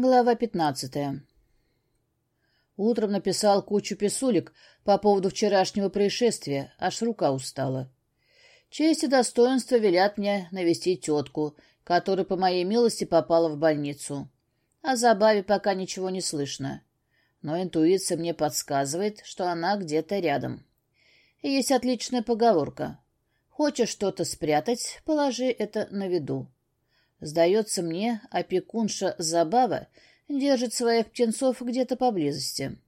Глава пятнадцатая. Утром написал кучу писулек по поводу вчерашнего происшествия, аж рука устала. Честь и достоинство велят мне навестить тетку, которая по моей милости попала в больницу. О забаве пока ничего не слышно. Но интуиция мне подсказывает, что она где-то рядом. И есть отличная поговорка. Хочешь что-то спрятать, положи это на виду. Сдается мне, опекунша Забава держит своих птенцов где-то поблизости.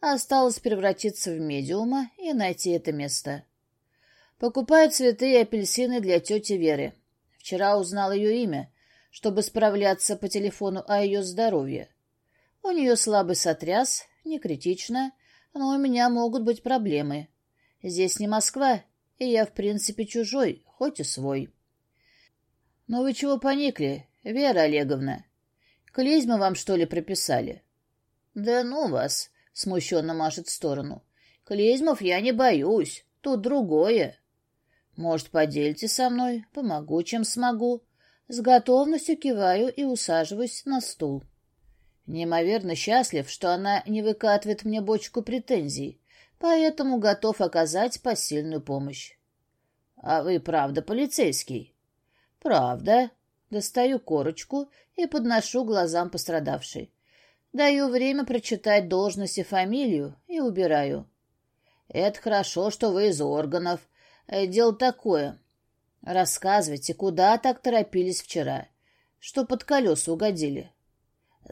Осталось превратиться в медиума и найти это место. Покупаю цветы и апельсины для тети Веры. Вчера узнал ее имя, чтобы справляться по телефону о ее здоровье. У нее слабый сотряс, не критично, но у меня могут быть проблемы. Здесь не Москва, и я, в принципе, чужой, хоть и свой. «Ну вы чего поникли, Вера Олеговна? Клизмы вам, что ли, прописали?» «Да ну вас!» — смущенно машет в сторону. «Клизмов я не боюсь, тут другое. Может, поделите со мной, помогу, чем смогу». С готовностью киваю и усаживаюсь на стул. Неимоверно счастлив, что она не выкатывает мне бочку претензий, поэтому готов оказать посильную помощь. — А вы правда полицейский? «Правда». Достаю корочку и подношу глазам пострадавшей. Даю время прочитать должность и фамилию и убираю. «Это хорошо, что вы из органов. Э, дело такое. Рассказывайте, куда так торопились вчера? Что под колеса угодили?»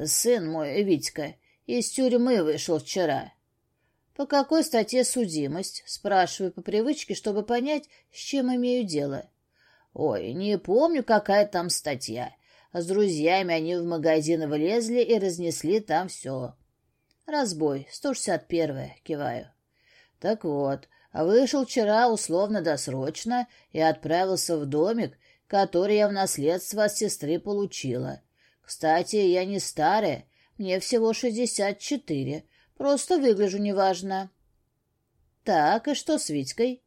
«Сын мой, Витька, из тюрьмы вышел вчера». «По какой статье судимость?» Спрашиваю по привычке, чтобы понять, с чем имею дело. Ой, не помню, какая там статья. С друзьями они в магазин влезли и разнесли там все. Разбой, 161-е, киваю. Так вот, вышел вчера условно-досрочно и отправился в домик, который я в наследство от сестры получила. Кстати, я не старая, мне всего шестьдесят четыре, просто выгляжу неважно. Так, и что с Витькой?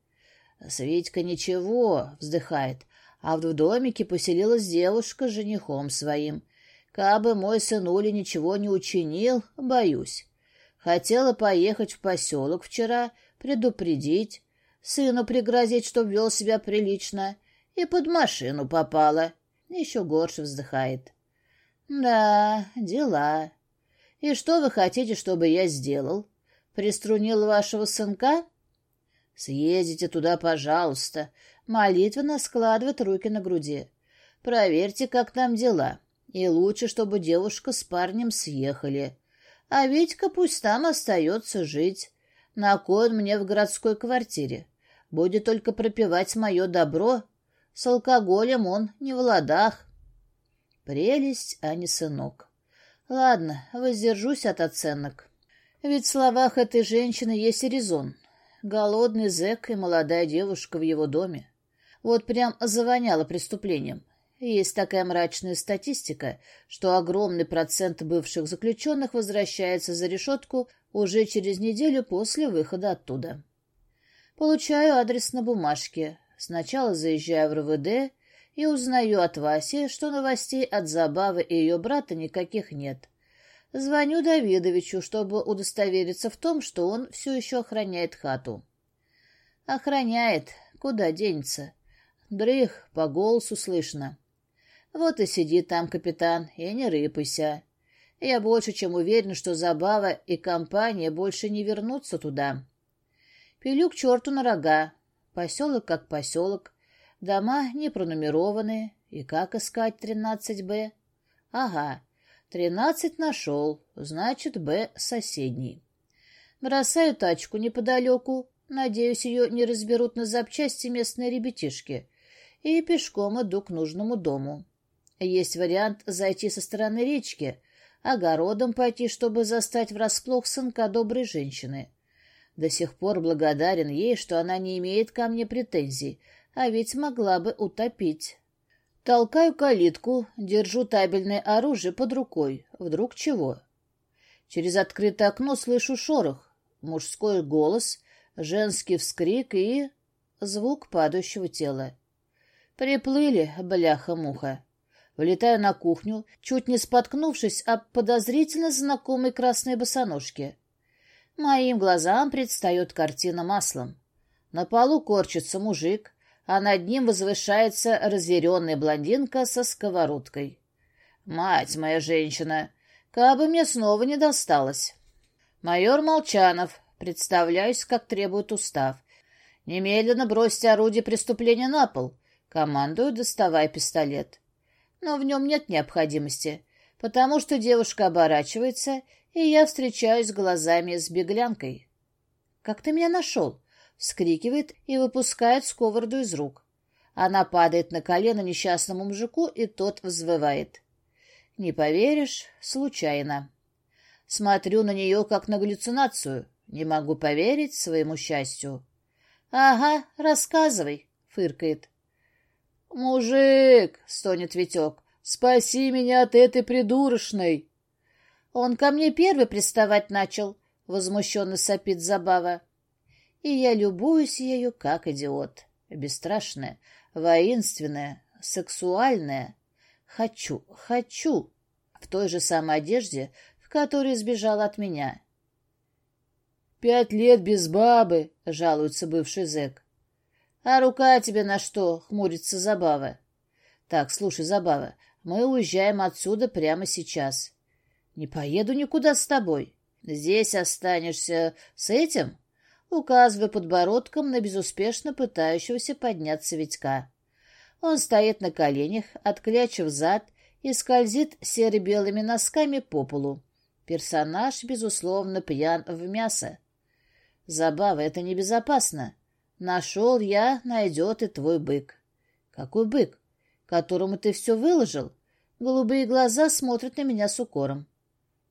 С Витькой ничего, вздыхает, а в домике поселилась девушка с женихом своим. Кабы мой сынуля ничего не учинил, боюсь. Хотела поехать в поселок вчера, предупредить, сыну пригрозить, чтоб вел себя прилично, и под машину попала. Еще горше вздыхает. Да, дела. И что вы хотите, чтобы я сделал? Приструнил вашего сынка? Съездите туда, пожалуйста, молитвенно складывает руки на груди. «Проверьте, как там дела. И лучше, чтобы девушка с парнем съехали. А Витька пусть там остается жить. На кой он мне в городской квартире? Будет только пропивать мое добро. С алкоголем он не в ладах». Прелесть, а не сынок. Ладно, воздержусь от оценок. Ведь в словах этой женщины есть резон. Голодный зэк и молодая девушка в его доме. Вот прям завоняло преступлением. Есть такая мрачная статистика, что огромный процент бывших заключенных возвращается за решетку уже через неделю после выхода оттуда. Получаю адрес на бумажке. Сначала заезжаю в РВД и узнаю от Васи, что новостей от Забавы и ее брата никаких нет. Звоню Давидовичу, чтобы удостовериться в том, что он все еще охраняет хату. Охраняет. Куда денется? Дрых, по голосу слышно. Вот и сиди там, капитан, и не рыпайся. Я больше чем уверен, что Забава и компания больше не вернутся туда. Пилю к черту на рога. Поселок как поселок. Дома не пронумерованы. И как искать тринадцать б Ага, тринадцать нашел, значит, Б соседний. Бросаю тачку неподалеку. Надеюсь, ее не разберут на запчасти местные ребятишки и пешком иду к нужному дому. Есть вариант зайти со стороны речки, огородом пойти, чтобы застать врасплох сынка доброй женщины. До сих пор благодарен ей, что она не имеет ко мне претензий, а ведь могла бы утопить. Толкаю калитку, держу табельное оружие под рукой. Вдруг чего? Через открытое окно слышу шорох, мужской голос, женский вскрик и... звук падающего тела. Приплыли, бляха-муха. Вылетаю на кухню, чуть не споткнувшись об подозрительно знакомой красной босоножке. Моим глазам предстает картина маслом. На полу корчится мужик, а над ним возвышается разъяренная блондинка со сковородкой. Мать моя женщина, кабы мне снова не досталось. Майор Молчанов, представляюсь, как требует устав. Немедленно бросьте орудие преступления на пол. Командую, доставай пистолет. Но в нем нет необходимости, потому что девушка оборачивается, и я встречаюсь глазами с беглянкой. «Как ты меня нашел?» — вскрикивает и выпускает сковороду из рук. Она падает на колено несчастному мужику, и тот взвывает. Не поверишь, случайно. Смотрю на нее, как на галлюцинацию. Не могу поверить своему счастью. — Ага, рассказывай, — фыркает. — Мужик, — стонет Витек, — спаси меня от этой придурочной. Он ко мне первый приставать начал, — возмущенно сопит Забава. И я любуюсь ею, как идиот. Бесстрашная, воинственная, сексуальная. Хочу, хочу. В той же самой одежде, в которой сбежал от меня. «Пять лет без бабы», — жалуется бывший зэк. «А рука тебе на что?» — хмурится Забава. «Так, слушай, Забава, мы уезжаем отсюда прямо сейчас. Не поеду никуда с тобой. Здесь останешься с этим?» Указывая подбородком на безуспешно пытающегося подняться Витька. Он стоит на коленях, отклячив зад и скользит серо-белыми носками по полу. Персонаж, безусловно, пьян в мясо. Забава — это небезопасно. Нашел я, найдет и твой бык. Какой бык? Которому ты все выложил? Голубые глаза смотрят на меня с укором.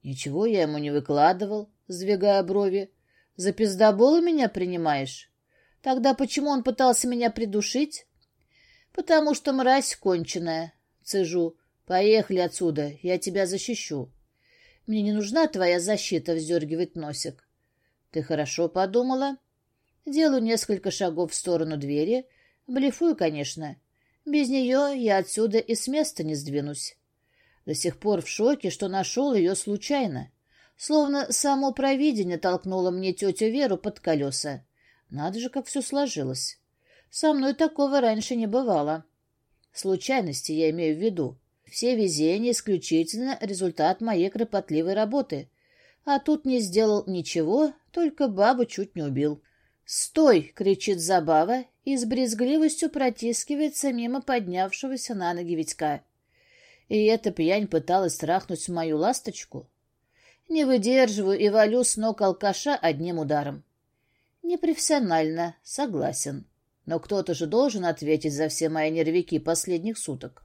Ничего я ему не выкладывал, сдвигая брови. За пиздобола меня принимаешь? Тогда почему он пытался меня придушить? «Потому что мразь конченая», — цежу. «Поехали отсюда, я тебя защищу». «Мне не нужна твоя защита», — вздергивает носик. «Ты хорошо подумала?» Делаю несколько шагов в сторону двери. Блефую, конечно. Без нее я отсюда и с места не сдвинусь. До сих пор в шоке, что нашел ее случайно. Словно само провидение толкнуло мне тетю Веру под колеса. Надо же, как все сложилось. Со мной такого раньше не бывало. Случайности я имею в виду. Все везения исключительно результат моей кропотливой работы. А тут не сделал ничего, только бабу чуть не убил. «Стой!» — кричит Забава и с брезгливостью протискивается мимо поднявшегося на ноги Витька. И эта пьянь пыталась страхнуть мою ласточку. Не выдерживаю и валю с ног алкаша одним ударом. Непрофессионально, согласен. Но кто-то же должен ответить за все мои нервики последних суток.